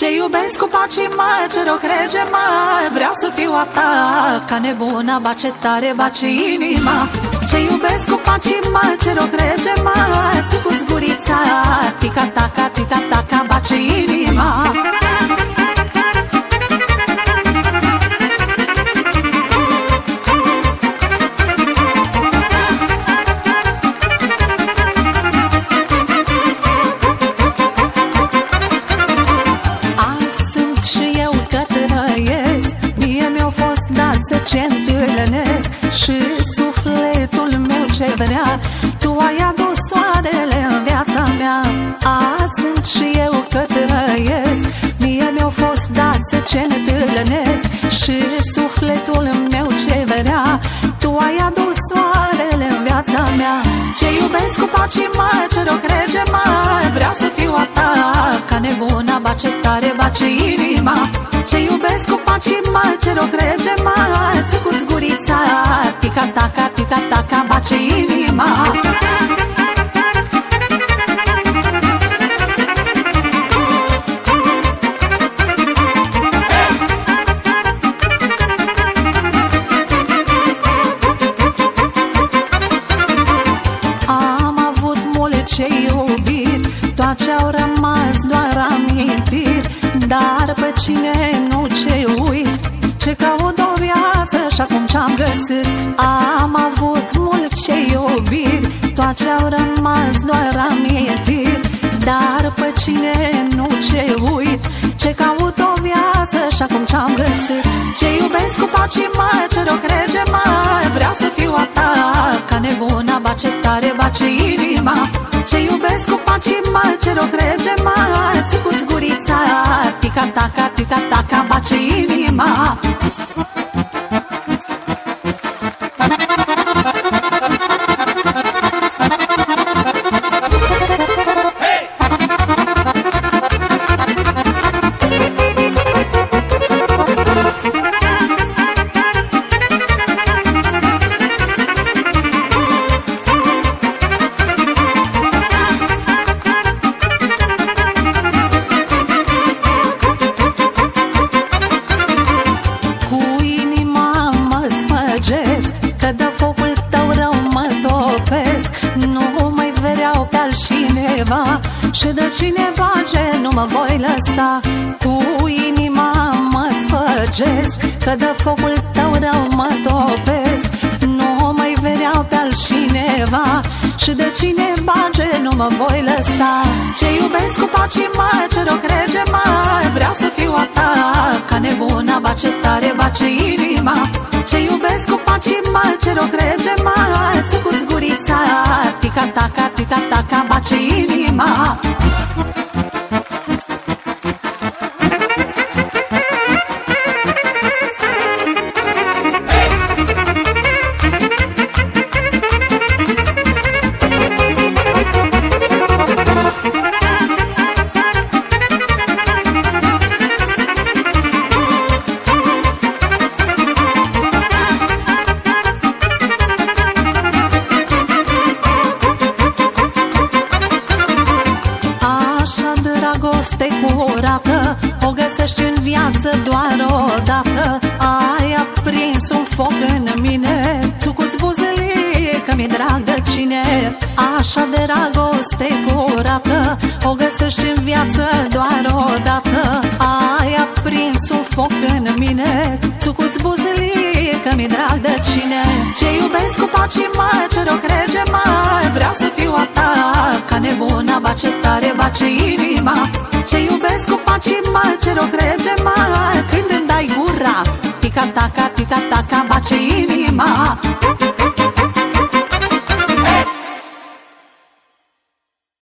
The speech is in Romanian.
Ce iubesc cu paci mă, ce rog crege mă Vreau să fiu a ta Ca nebuna, bace tare, bace inima. Ce iubesc cu paci mă, ce rog crege mă Ți cu zgurița Tica-taca, tica-taca, bace inima Tu ai adus soarele în viața mea. Azi sunt și eu că trăiesc Mie mi-au fost dat să ce întâlnesc Și sufletul meu ce vrea. Tu ai adus soarele în viața mea. Ce iubesc cu paci mă, ce rog crege mă Vreau să fiu a ta Ca nebuna, bace tare, bace inima. Ce iubesc cu paci mă, ce rog crege mă tica-taca, tica-taca, ce iubiri Toate au rămas doar amintiri Dar pe cine nu ce uit? Ce caut o viață și acum ce-am găsit? Am avut mult ce iubiri Toate au rămas doar amintiri Dar pe cine nu ce uit? Ce caut o viață și acum ce-am găsit? Ce iubesc cu paci mă, ce rog crege mă Vreau să fiu a ta. Ca nebuna, bace tare, bace inima Ce iubesc cu paci mă, ce rog crege mă Ți cu zgurița Tica-taca, tica-taca, bace inima altcineva Și de cineva ce nu mă voi lăsa. Cu inima mă spăgesc Că de focul tău rău mă topesc. Nu mai vreau pe altcineva Și de cineva ce nu mă voi lăsa. Ce iubesc cu paci mă, ce rog crege mă Vreau să fiu a ta. Ca nebuna, bace tare, bace inima. Ce iubesc cu paci mă, ce rog crege mă Ți cu zgurița Tica-taca, tica-taca, curată O găsești în viață doar o dată Ai aprins un foc în mine. Țucuți buzele că mi-e drag de cine. Așa de dragoste curată. O găsești în viață doar o dată Ai aprins un foc în mine. Țucuți buzele că mi-e drag de cine. Ce iubesc cu paci mă, ce rog crege mă Vreau să fiu a ta Ca nebuna, bace tare, bace inima. Ce iubesc cu paci mă, ce rog crege mă Când îmi dai gura Tica-taca, tica-taca, bace inima